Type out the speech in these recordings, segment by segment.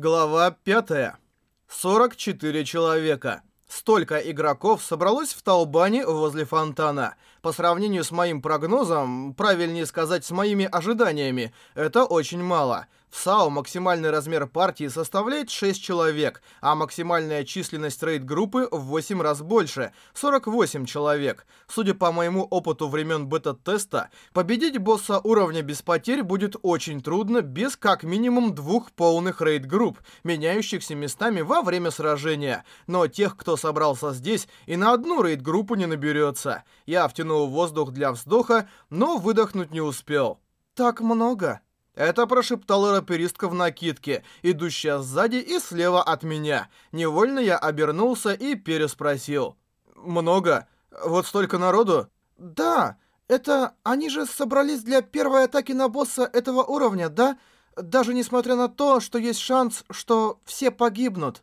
Глава 5. 44 человека. Столько игроков собралось в Таубане возле фонтана. По сравнению с моим прогнозом, правильнее сказать, с моими ожиданиями, это очень мало. В SAO максимальный размер партии составляет 6 человек, а максимальная численность рейд-группы в 8 раз больше – 48 человек. Судя по моему опыту времен бета-теста, победить босса уровня без потерь будет очень трудно без как минимум двух полных рейд-групп, меняющихся местами во время сражения. Но тех, кто собрался здесь, и на одну рейд-группу не наберется. Я втянул воздух для вздоха, но выдохнуть не успел. «Так много?» Это прошептала раперистка в накидке, идущая сзади и слева от меня. Невольно я обернулся и переспросил. «Много? Вот столько народу?» «Да, это... Они же собрались для первой атаки на босса этого уровня, да? Даже несмотря на то, что есть шанс, что все погибнут».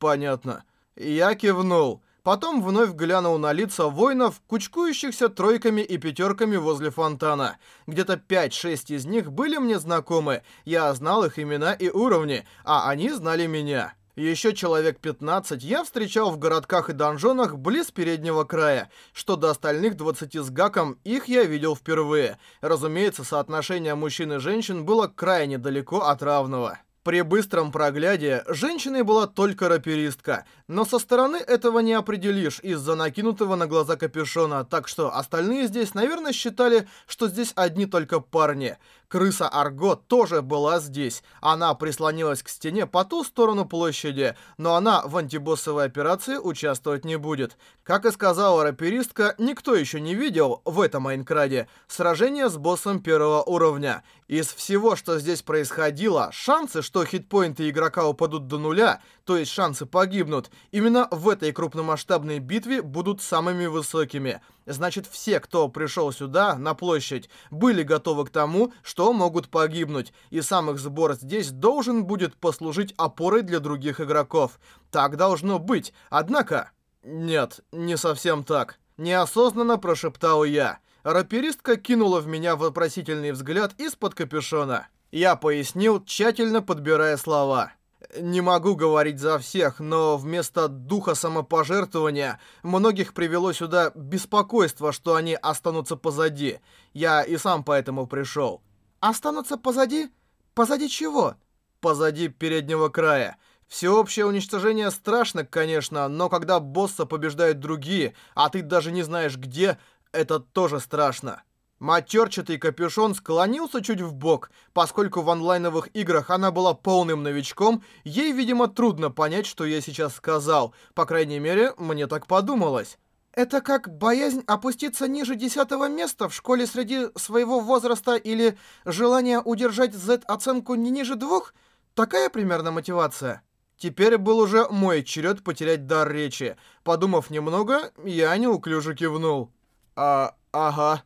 «Понятно». Я кивнул. Потом вновь глянул на лица воинов, кучкующихся тройками и пятерками возле фонтана. Где-то 5-6 из них были мне знакомы, я знал их имена и уровни, а они знали меня. Еще человек 15 я встречал в городках и донжонах близ переднего края. Что до остальных 20 с гаком, их я видел впервые. Разумеется, соотношение мужчин и женщин было крайне далеко от равного. При быстром прогляде женщиной была только раперистка, но со стороны этого не определишь из-за накинутого на глаза капюшона, так что остальные здесь, наверное, считали, что здесь одни только парни. Крыса Арго тоже была здесь. Она прислонилась к стене по ту сторону площади, но она в антибоссовой операции участвовать не будет. Как и сказала раперистка, никто еще не видел в этом Майнкраде сражение с боссом первого уровня. Из всего, что здесь происходило, шансы, что хитпоинты игрока упадут до нуля, то есть шансы погибнут, именно в этой крупномасштабной битве будут самыми высокими. Значит, все, кто пришел сюда, на площадь, были готовы к тому, что могут погибнуть, и сам их сбор здесь должен будет послужить опорой для других игроков. Так должно быть, однако... Нет, не совсем так. Неосознанно прошептал я. Раперистка кинула в меня вопросительный взгляд из-под капюшона. Я пояснил, тщательно подбирая слова. Не могу говорить за всех, но вместо духа самопожертвования многих привело сюда беспокойство, что они останутся позади. Я и сам поэтому пришел. Останутся позади? Позади чего? Позади переднего края. Всеобщее уничтожение страшно, конечно, но когда босса побеждают другие, а ты даже не знаешь где, это тоже страшно. Матерчатый капюшон склонился чуть в бок, поскольку в онлайновых играх она была полным новичком, ей, видимо, трудно понять, что я сейчас сказал. По крайней мере, мне так подумалось. Это как боязнь опуститься ниже десятого места в школе среди своего возраста или желание удержать Z-оценку не ниже двух? Такая примерно мотивация. Теперь был уже мой черед потерять дар речи. Подумав немного, я неуклюже кивнул. А, ага.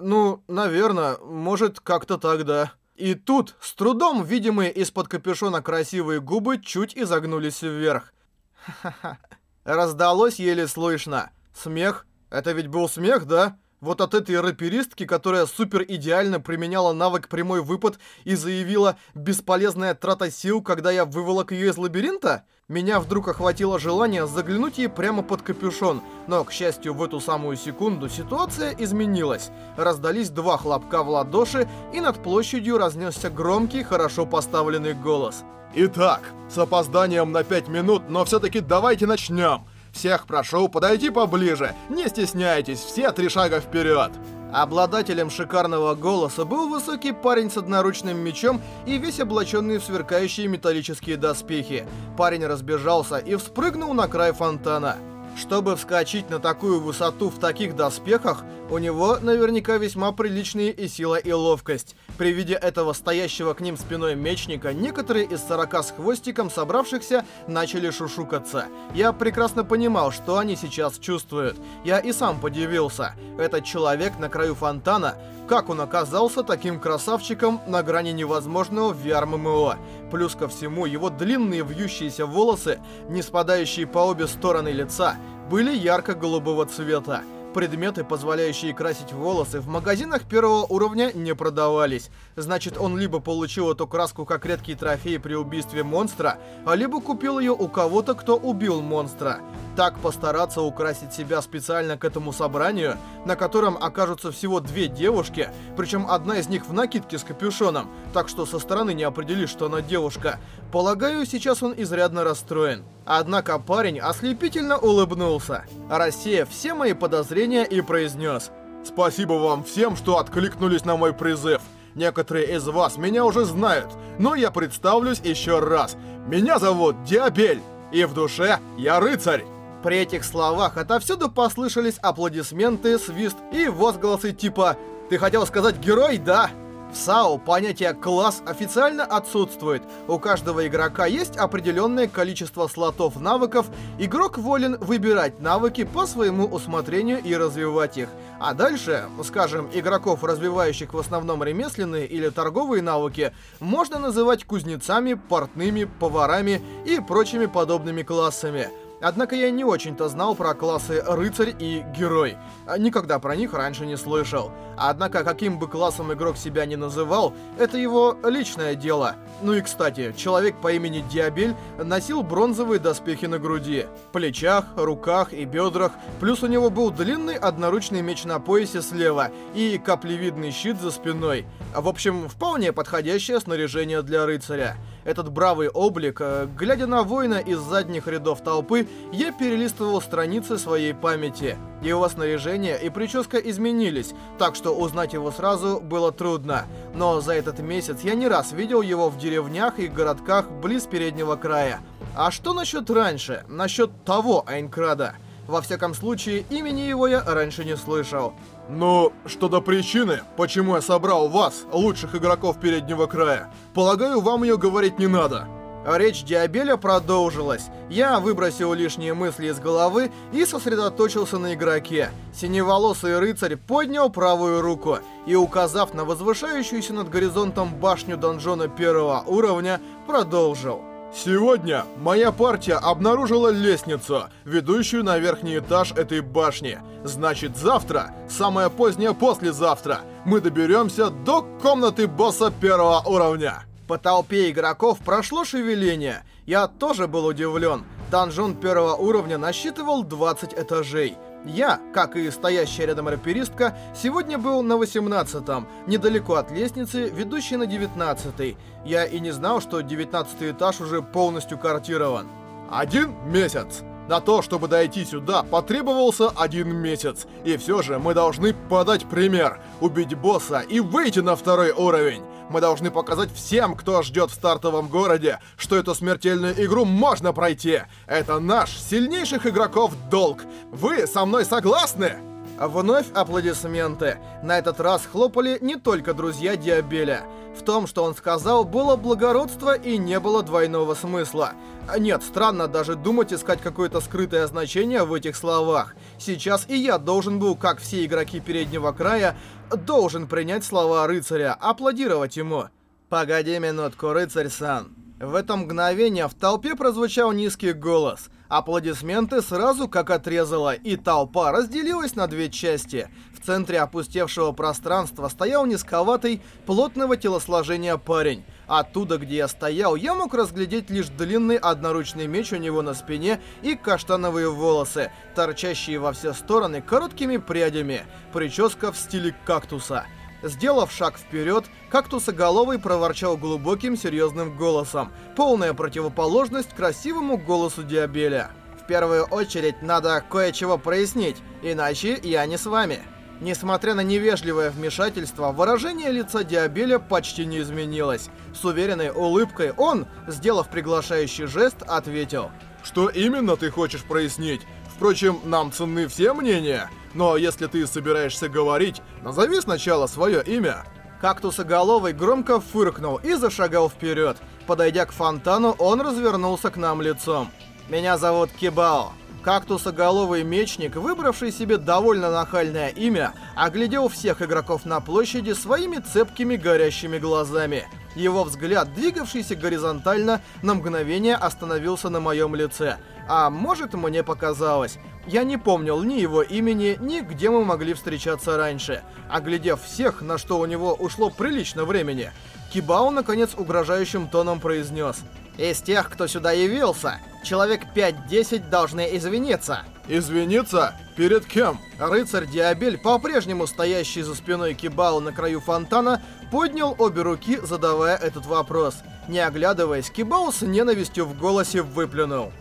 Ну, наверное, может, как-то так, да. И тут, с трудом видимые из-под капюшона красивые губы чуть изогнулись вверх. Ха-ха-ха. Раздалось еле слышно. Смех? Это ведь был смех, да? Вот от этой раперистки, которая супер идеально применяла навык прямой выпад и заявила «бесполезная трата сил, когда я выволок ее из лабиринта», меня вдруг охватило желание заглянуть ей прямо под капюшон, но, к счастью, в эту самую секунду ситуация изменилась. Раздались два хлопка в ладоши, и над площадью разнесся громкий, хорошо поставленный голос. «Итак, с опозданием на пять минут, но все-таки давайте начнем!» Всех прошу подойти поближе, не стесняйтесь, все три шага вперед. Обладателем шикарного голоса был высокий парень с одноручным мечом и весь облаченный в сверкающие металлические доспехи. Парень разбежался и вспрыгнул на край фонтана. Чтобы вскочить на такую высоту в таких доспехах, у него наверняка весьма приличные и сила, и ловкость. При виде этого стоящего к ним спиной мечника, некоторые из 40 с хвостиком собравшихся начали шушукаться. Я прекрасно понимал, что они сейчас чувствуют. Я и сам подивился. Этот человек на краю фонтана, как он оказался таким красавчиком на грани невозможного в VR-ММО? Плюс ко всему, его длинные вьющиеся волосы, не спадающие по обе стороны лица, были ярко-голубого цвета. Предметы, позволяющие красить волосы, в магазинах первого уровня не продавались. Значит, он либо получил эту краску как редкий трофей при убийстве монстра, а либо купил ее у кого-то, кто убил монстра. Так постараться украсить себя специально к этому собранию, на котором окажутся всего две девушки, причем одна из них в накидке с капюшоном, так что со стороны не определишь, что она девушка. Полагаю, сейчас он изрядно расстроен. Однако парень ослепительно улыбнулся, рассеяв все мои подозрения и произнес. «Спасибо вам всем, что откликнулись на мой призыв. Некоторые из вас меня уже знают, но я представлюсь еще раз. Меня зовут Диабель, и в душе я рыцарь!» При этих словах отовсюду послышались аплодисменты, свист и возгласы типа «Ты хотел сказать герой, да?» В САУ понятие «класс» официально отсутствует. У каждого игрока есть определенное количество слотов навыков. Игрок волен выбирать навыки по своему усмотрению и развивать их. А дальше, скажем, игроков, развивающих в основном ремесленные или торговые навыки, можно называть кузнецами, портными, поварами и прочими подобными классами. Однако я не очень-то знал про классы рыцарь и герой. Никогда про них раньше не слышал. Однако, каким бы классом игрок себя не называл, это его личное дело. Ну и кстати, человек по имени Диабель носил бронзовые доспехи на груди, плечах, руках и бедрах, плюс у него был длинный одноручный меч на поясе слева и каплевидный щит за спиной. В общем, вполне подходящее снаряжение для рыцаря этот бравый облик, э, глядя на воина из задних рядов толпы, я перелистывал страницы своей памяти. Его снаряжение и прическа изменились, так что узнать его сразу было трудно. Но за этот месяц я не раз видел его в деревнях и городках близ переднего края. А что насчет раньше? Насчет того Айнкрада? Во всяком случае, имени его я раньше не слышал. Ну, что до причины, почему я собрал вас, лучших игроков переднего края, полагаю, вам ее говорить не надо. Речь Диабеля продолжилась. Я выбросил лишние мысли из головы и сосредоточился на игроке. Синеволосый рыцарь поднял правую руку и, указав на возвышающуюся над горизонтом башню донжона первого уровня, продолжил. Сегодня моя партия обнаружила лестницу, ведущую на верхний этаж этой башни. Значит, завтра, самое позднее послезавтра, мы доберемся до комнаты босса первого уровня. По толпе игроков прошло шевеление. Я тоже был удивлен. Донжон первого уровня насчитывал 20 этажей. Я, как и стоящая рядом раперистка, сегодня был на 18-м, недалеко от лестницы, ведущей на 19-й. Я и не знал, что 19 этаж уже полностью картирован. Один месяц. На то, чтобы дойти сюда, потребовался один месяц. И все же мы должны подать пример, убить босса и выйти на второй уровень. Мы должны показать всем, кто ждет в стартовом городе, что эту смертельную игру можно пройти. Это наш, сильнейших игроков, долг. Вы со мной согласны? Вновь аплодисменты. На этот раз хлопали не только друзья Диабеля. В том, что он сказал, было благородство и не было двойного смысла. Нет, странно даже думать искать какое-то скрытое значение в этих словах. Сейчас и я должен был, как все игроки переднего края, должен принять слова рыцаря, аплодировать ему. «Погоди минутку, рыцарь-сан». В это мгновение в толпе прозвучал низкий голос. Аплодисменты сразу как отрезало, и толпа разделилась на две части. В центре опустевшего пространства стоял низковатый, плотного телосложения парень. Оттуда, где я стоял, я мог разглядеть лишь длинный одноручный меч у него на спине и каштановые волосы, торчащие во все стороны короткими прядями, прическа в стиле кактуса. Сделав шаг вперед, кактусоголовый проворчал глубоким серьезным голосом, полная противоположность красивому голосу Диабеля. В первую очередь надо кое-чего прояснить, иначе я не с вами. Несмотря на невежливое вмешательство, выражение лица Диабеля почти не изменилось. С уверенной улыбкой он, сделав приглашающий жест, ответил. «Что именно ты хочешь прояснить? Впрочем, нам ценны все мнения». Но если ты собираешься говорить, назови сначала свое имя. Кактусоголовый громко фыркнул и зашагал вперед. Подойдя к фонтану, он развернулся к нам лицом. «Меня зовут Кибао». Кактусоголовый мечник, выбравший себе довольно нахальное имя, оглядел всех игроков на площади своими цепкими горящими глазами. Его взгляд, двигавшийся горизонтально, на мгновение остановился на моем лице. А может, мне показалось. Я не помнил ни его имени, ни где мы могли встречаться раньше. Оглядев всех, на что у него ушло прилично времени, Кибао, наконец, угрожающим тоном произнес. «Из тех, кто сюда явился, человек 5-10 должны извиниться». Извиниться? Перед кем? Рыцарь Диабель, по-прежнему стоящий за спиной Кибао на краю фонтана, поднял обе руки, задавая этот вопрос. Не оглядываясь, Кибао с ненавистью в голосе выплюнул.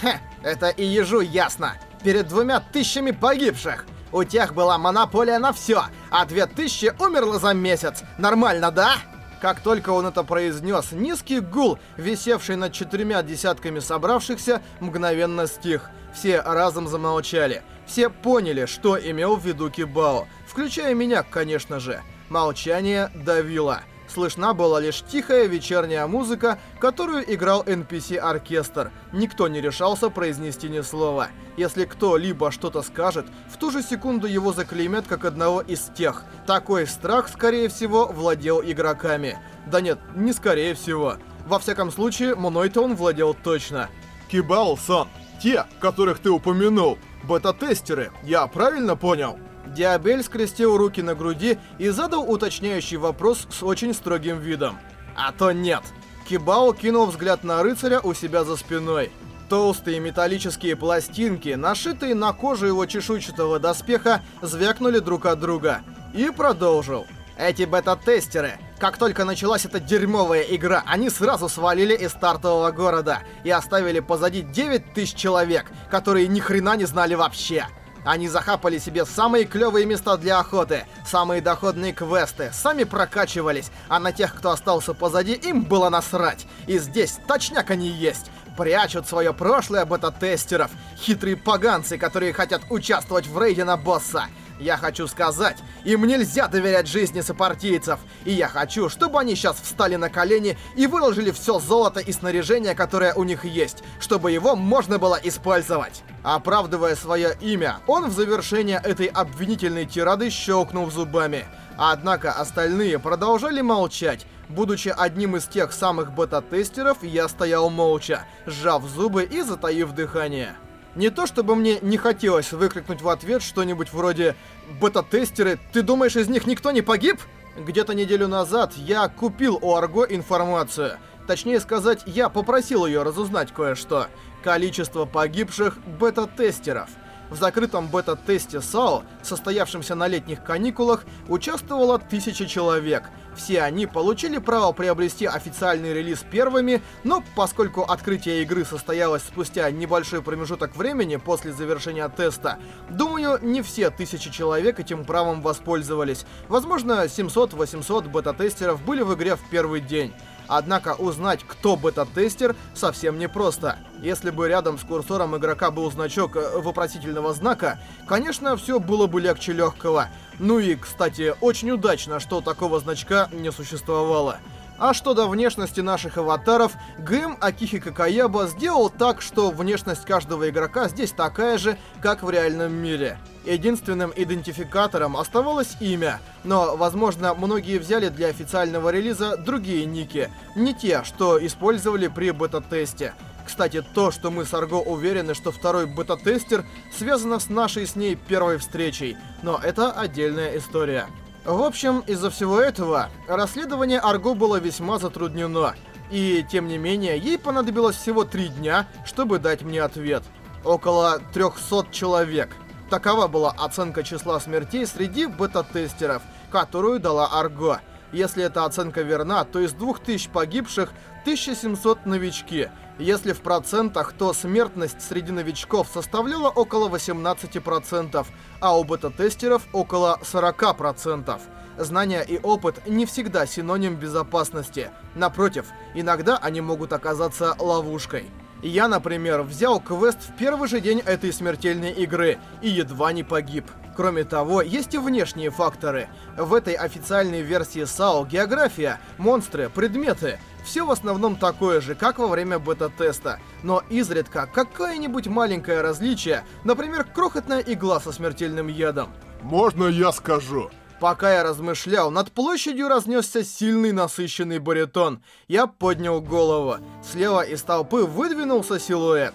«Хе, это и ежу ясно. Перед двумя тысячами погибших. У тех была монополия на все, а две тысячи умерло за месяц. Нормально, да?» Как только он это произнес, низкий гул, висевший над четырьмя десятками собравшихся, мгновенно стих. Все разом замолчали. Все поняли, что имел в виду Кибао, включая меня, конечно же. Молчание давило. Слышна была лишь тихая вечерняя музыка, которую играл NPC-оркестр. Никто не решался произнести ни слова. Если кто-либо что-то скажет, в ту же секунду его заклеймят как одного из тех. Такой страх, скорее всего, владел игроками. Да нет, не скорее всего. Во всяком случае, мной-то он владел точно. Кибал-сан, те, которых ты упомянул, бета-тестеры, я правильно понял? Диабель скрестил руки на груди и задал уточняющий вопрос с очень строгим видом. А то нет. Кибао кинул взгляд на рыцаря у себя за спиной. Толстые металлические пластинки, нашитые на коже его чешуйчатого доспеха, звякнули друг от друга. И продолжил. Эти бета-тестеры, как только началась эта дерьмовая игра, они сразу свалили из стартового города и оставили позади 9000 человек, которые ни хрена не знали вообще. Они захапали себе самые клевые места для охоты, самые доходные квесты, сами прокачивались, а на тех, кто остался позади, им было насрать. И здесь точняк они есть. Прячут свое прошлое бета-тестеров, хитрые поганцы, которые хотят участвовать в рейде на босса. Я хочу сказать, им нельзя доверять жизни сопартийцев. И я хочу, чтобы они сейчас встали на колени и выложили все золото и снаряжение, которое у них есть, чтобы его можно было использовать. Оправдывая свое имя, он в завершение этой обвинительной тирады щелкнул зубами. Однако остальные продолжали молчать. Будучи одним из тех самых бета-тестеров, я стоял молча, сжав зубы и затаив дыхание. Не то чтобы мне не хотелось выкрикнуть в ответ что-нибудь вроде «Бета-тестеры, ты думаешь, из них никто не погиб?» Где-то неделю назад я купил у Арго информацию. Точнее сказать, я попросил ее разузнать кое-что. Количество погибших бета-тестеров. В закрытом бета-тесте САО, состоявшемся на летних каникулах, участвовало тысяча человек. Все они получили право приобрести официальный релиз первыми, но поскольку открытие игры состоялось спустя небольшой промежуток времени после завершения теста, думаю, не все тысячи человек этим правом воспользовались. Возможно, 700-800 бета-тестеров были в игре в первый день. Однако узнать, кто бета-тестер, совсем непросто. Если бы рядом с курсором игрока был значок э, вопросительного знака, конечно, все было бы легче легкого. Ну и, кстати, очень удачно, что такого значка не существовало. А что до внешности наших аватаров, ГМ Акихи Какаяба сделал так, что внешность каждого игрока здесь такая же, как в реальном мире. Единственным идентификатором оставалось имя, но, возможно, многие взяли для официального релиза другие ники, не те, что использовали при бета-тесте. Кстати, то, что мы с Арго уверены, что второй бета-тестер связано с нашей с ней первой встречей, но это отдельная история. В общем, из-за всего этого, расследование Арго было весьма затруднено. И, тем не менее, ей понадобилось всего три дня, чтобы дать мне ответ. Около 300 человек. Такова была оценка числа смертей среди бета-тестеров, которую дала Арго. Если эта оценка верна, то из 2000 погибших 1700 новички. Если в процентах, то смертность среди новичков составляла около 18%, а у бета-тестеров около 40%. Знания и опыт не всегда синоним безопасности. Напротив, иногда они могут оказаться ловушкой. Я, например, взял квест в первый же день этой смертельной игры и едва не погиб. Кроме того, есть и внешние факторы. В этой официальной версии САО география, монстры, предметы. Все в основном такое же, как во время бета-теста. Но изредка какое-нибудь маленькое различие, например, крохотная игла со смертельным ядом. Можно я скажу? Пока я размышлял, над площадью разнесся сильный насыщенный баритон. Я поднял голову. Слева из толпы выдвинулся силуэт.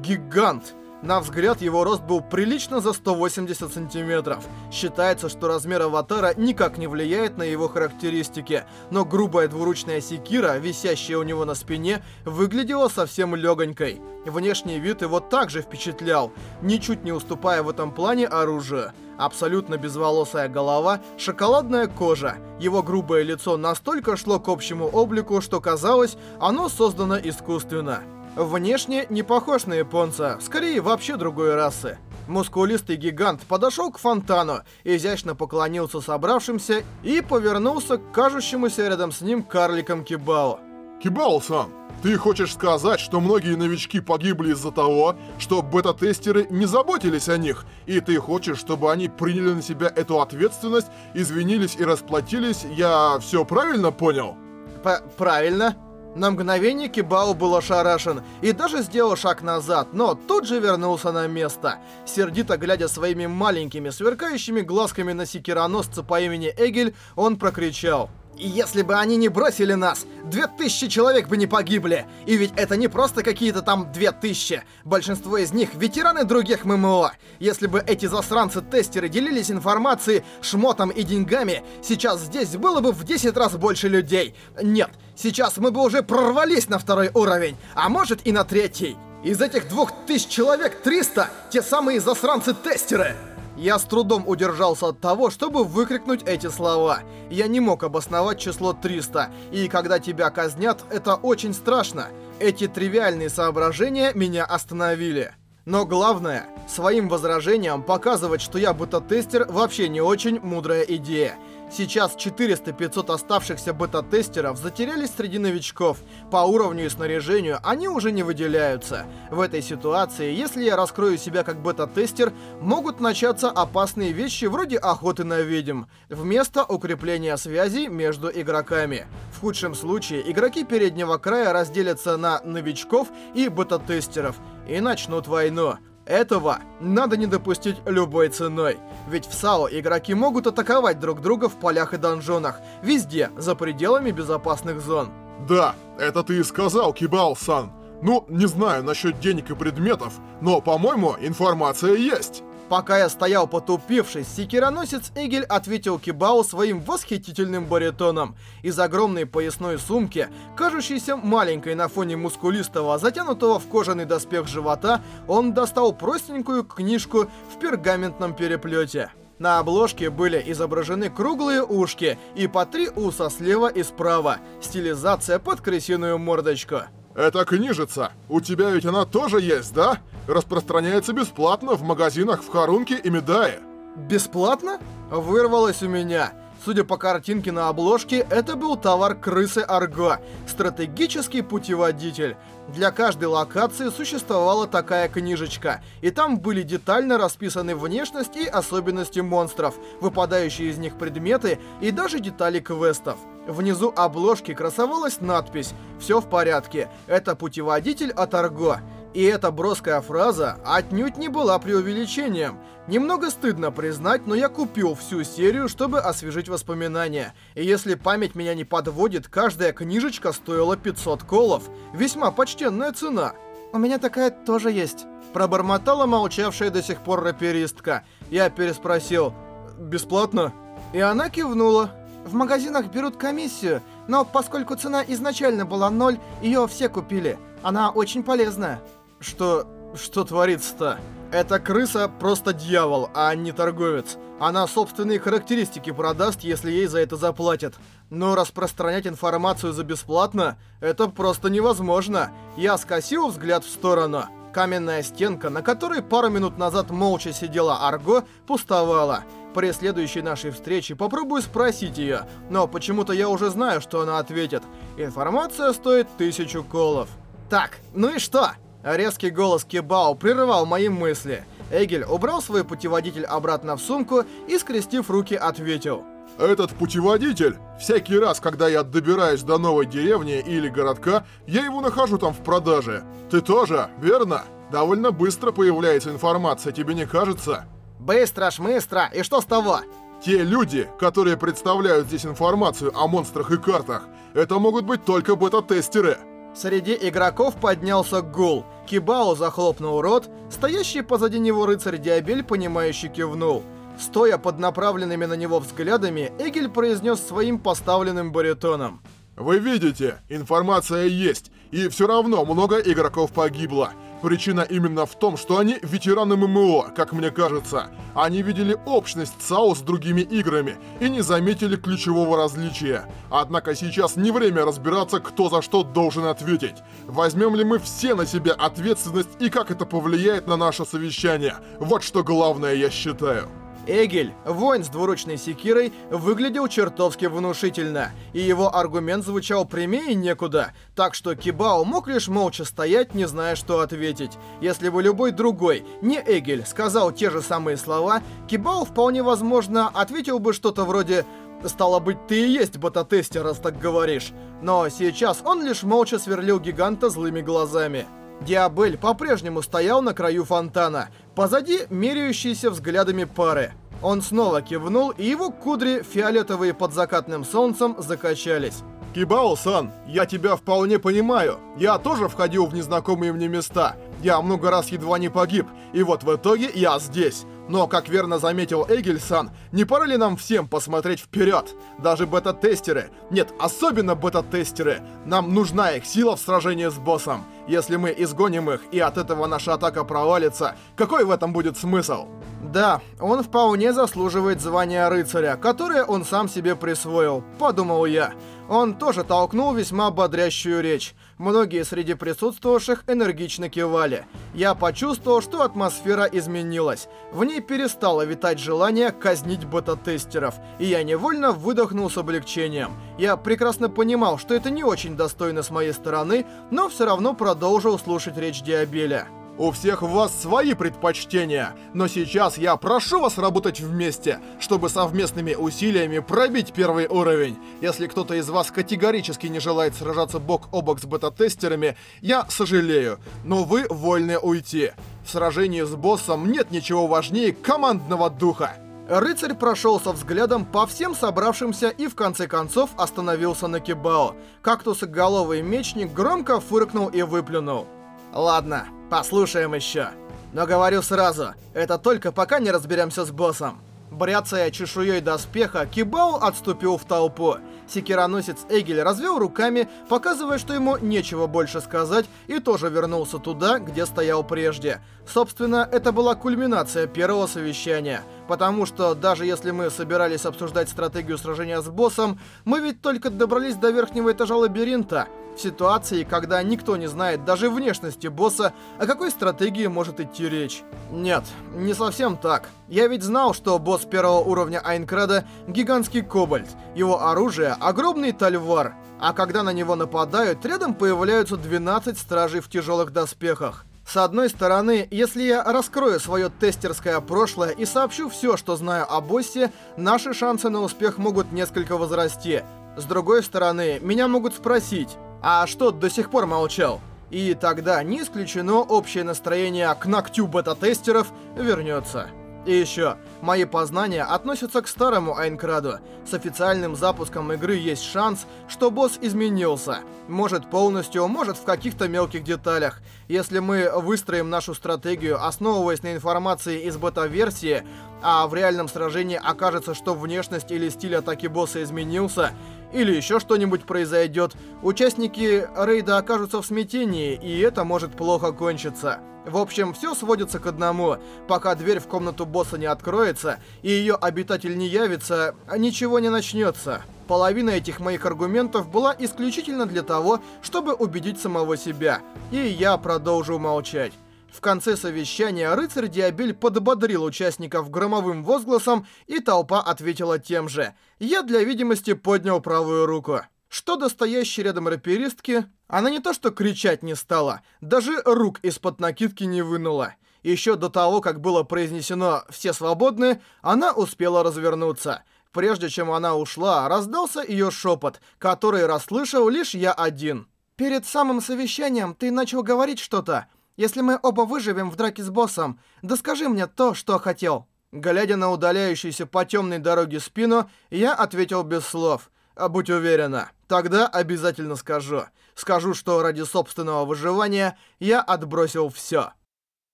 Гигант. На взгляд, его рост был прилично за 180 сантиметров. Считается, что размер аватара никак не влияет на его характеристики, но грубая двуручная секира, висящая у него на спине, выглядела совсем легонькой. Внешний вид его также впечатлял, ничуть не уступая в этом плане оружию. Абсолютно безволосая голова, шоколадная кожа. Его грубое лицо настолько шло к общему облику, что казалось, оно создано искусственно. Внешне не похож на японца, скорее вообще другой расы. Мускулистый гигант подошел к фонтану, изящно поклонился собравшимся и повернулся к кажущемуся рядом с ним карликам Кибао. Кибао-сан, ты хочешь сказать, что многие новички погибли из-за того, что бета-тестеры не заботились о них, и ты хочешь, чтобы они приняли на себя эту ответственность, извинились и расплатились, я все правильно понял? П правильно. На мгновение Кибао был ошарашен и даже сделал шаг назад, но тут же вернулся на место. Сердито глядя своими маленькими сверкающими глазками на секироносца по имени Эгель, он прокричал. Если бы они не бросили нас, две тысячи человек бы не погибли. И ведь это не просто какие-то там две тысячи. Большинство из них ветераны других ММО. Если бы эти засранцы-тестеры делились информацией, шмотом и деньгами, сейчас здесь было бы в 10 раз больше людей. Нет, сейчас мы бы уже прорвались на второй уровень, а может и на третий. Из этих двух тысяч человек 300 те самые засранцы-тестеры. Я с трудом удержался от того, чтобы выкрикнуть эти слова. Я не мог обосновать число 300, и когда тебя казнят, это очень страшно. Эти тривиальные соображения меня остановили. Но главное, своим возражением показывать, что я бета-тестер, вообще не очень мудрая идея. Сейчас 400-500 оставшихся бета-тестеров затерялись среди новичков. По уровню и снаряжению они уже не выделяются. В этой ситуации, если я раскрою себя как бета-тестер, могут начаться опасные вещи вроде охоты на ведьм, вместо укрепления связей между игроками. В худшем случае, игроки переднего края разделятся на новичков и бета-тестеров и начнут войну. Этого надо не допустить любой ценой. Ведь в САО игроки могут атаковать друг друга в полях и донжонах, везде, за пределами безопасных зон. Да, это ты и сказал, Кибао-сан. Ну, не знаю насчет денег и предметов, но, по-моему, информация есть. Пока я стоял потупившись, секироносец Эгель ответил Кибао своим восхитительным баритоном. Из огромной поясной сумки, кажущейся маленькой на фоне мускулистого, затянутого в кожаный доспех живота, он достал простенькую книжку в пергаментном переплете. На обложке были изображены круглые ушки и по три уса слева и справа, стилизация под крысиную мордочку. Это книжица. У тебя ведь она тоже есть, да? Распространяется бесплатно в магазинах в Харунке и Медае. Бесплатно? Вырвалось у меня. Судя по картинке на обложке, это был товар крысы Арго, стратегический путеводитель. Для каждой локации существовала такая книжечка, и там были детально расписаны внешность и особенности монстров, выпадающие из них предметы и даже детали квестов. Внизу обложки красовалась надпись «Все в порядке, это путеводитель от Арго». И эта броская фраза отнюдь не была преувеличением. Немного стыдно признать, но я купил всю серию, чтобы освежить воспоминания. И если память меня не подводит, каждая книжечка стоила 500 колов. Весьма почтенная цена. «У меня такая тоже есть», — пробормотала молчавшая до сих пор раперистка. Я переспросил, «Бесплатно?» И она кивнула. В магазинах берут комиссию, но поскольку цена изначально была ноль, ее все купили. Она очень полезная. Что... что творится-то? Эта крыса просто дьявол, а не торговец. Она собственные характеристики продаст, если ей за это заплатят. Но распространять информацию за бесплатно — это просто невозможно. Я скосил взгляд в сторону. Каменная стенка, на которой пару минут назад молча сидела Арго, пустовала. При следующей нашей встрече попробую спросить ее, но почему-то я уже знаю, что она ответит. Информация стоит тысячу колов. Так, ну и что? Резкий голос Кибао прерывал мои мысли. Эгель убрал свой путеводитель обратно в сумку и, скрестив руки, ответил. Этот путеводитель, всякий раз, когда я добираюсь до новой деревни или городка, я его нахожу там в продаже. Ты тоже, верно? Довольно быстро появляется информация, тебе не кажется? Быстро, шмыстро, и что с того? Те люди, которые представляют здесь информацию о монстрах и картах, это могут быть только бета-тестеры. Среди игроков поднялся гул. Кибао захлопнул рот, стоящий позади него рыцарь Диабель, понимающий кивнул. Стоя под направленными на него взглядами, Эгель произнес своим поставленным баритоном. Вы видите, информация есть, и все равно много игроков погибло. Причина именно в том, что они ветераны ММО, как мне кажется. Они видели общность ЦАО с другими играми и не заметили ключевого различия. Однако сейчас не время разбираться, кто за что должен ответить. Возьмем ли мы все на себя ответственность и как это повлияет на наше совещание? Вот что главное, я считаю. Эгель, воин с двуручной секирой, выглядел чертовски внушительно, и его аргумент звучал прямее некуда, так что Кибао мог лишь молча стоять, не зная, что ответить. Если бы любой другой, не Эгель, сказал те же самые слова, Кибао вполне возможно ответил бы что-то вроде «Стало быть, ты и есть бета-тестер, раз так говоришь». Но сейчас он лишь молча сверлил гиганта злыми глазами. Диабель по-прежнему стоял на краю фонтана, позади меряющиеся взглядами пары. Он снова кивнул, и его кудри, фиолетовые под закатным солнцем, закачались. Кибао-сан, я тебя вполне понимаю. Я тоже входил в незнакомые мне места. Я много раз едва не погиб, и вот в итоге я здесь. Но, как верно заметил Эгельсан, не пора ли нам всем посмотреть вперед? Даже бета-тестеры, нет, особенно бета-тестеры, нам нужна их сила в сражении с боссом. Если мы изгоним их, и от этого наша атака провалится, какой в этом будет смысл? Да, он вполне заслуживает звания рыцаря, которое он сам себе присвоил, подумал я. Он тоже толкнул весьма бодрящую речь. Многие среди присутствовавших энергично кивали. Я почувствовал, что атмосфера изменилась. В ней перестало витать желание казнить бета-тестеров, и я невольно выдохнул с облегчением. Я прекрасно понимал, что это не очень достойно с моей стороны, но все равно продолжил слушать речь Диабеля. У всех в вас свои предпочтения, но сейчас я прошу вас работать вместе, чтобы совместными усилиями пробить первый уровень. Если кто-то из вас категорически не желает сражаться бок о бок с бета-тестерами, я сожалею, но вы вольны уйти. В сражении с боссом нет ничего важнее командного духа. Рыцарь прошелся взглядом по всем собравшимся и в конце концов остановился на Кибао. Кактусоголовый мечник громко фыркнул и выплюнул. Ладно, послушаем еще. Но говорю сразу, это только пока не разберемся с боссом. Бряцая чешуей доспеха, Кибао отступил в толпу. Секироносец Эгель развел руками, показывая, что ему нечего больше сказать, и тоже вернулся туда, где стоял прежде. Собственно, это была кульминация первого совещания, потому что даже если мы собирались обсуждать стратегию сражения с боссом, мы ведь только добрались до верхнего этажа лабиринта, в ситуации, когда никто не знает даже внешности босса, о какой стратегии может идти речь. Нет, не совсем так. Я ведь знал, что босс первого уровня Айнкрада — гигантский кобальт. Его оружие — огромный тальвар. А когда на него нападают, рядом появляются 12 стражей в тяжелых доспехах. С одной стороны, если я раскрою свое тестерское прошлое и сообщу все, что знаю о боссе, наши шансы на успех могут несколько возрасти. С другой стороны, меня могут спросить, а что до сих пор молчал? И тогда не исключено общее настроение к ногтю бета-тестеров вернется. И еще, мои познания относятся к старому Айнкраду. С официальным запуском игры есть шанс, что босс изменился. Может полностью, может в каких-то мелких деталях. Если мы выстроим нашу стратегию, основываясь на информации из бета-версии, а в реальном сражении окажется, что внешность или стиль атаки босса изменился, или еще что-нибудь произойдет, участники рейда окажутся в смятении, и это может плохо кончиться. В общем, все сводится к одному. Пока дверь в комнату босса не откроется, и ее обитатель не явится, ничего не начнется. Половина этих моих аргументов была исключительно для того, чтобы убедить самого себя. И я продолжил молчать. В конце совещания рыцарь Диабель подбодрил участников громовым возгласом, и толпа ответила тем же. Я для видимости поднял правую руку. Что до рядом раперистки, она не то что кричать не стала, даже рук из-под накидки не вынула. Еще до того, как было произнесено «все свободны», она успела развернуться. Прежде чем она ушла, раздался ее шепот, который расслышал лишь я один. «Перед самым совещанием ты начал говорить что-то. Если мы оба выживем в драке с боссом, да скажи мне то, что хотел». Глядя на удаляющуюся по темной дороге спину, я ответил без слов. А «Будь уверена, тогда обязательно скажу. Скажу, что ради собственного выживания я отбросил все».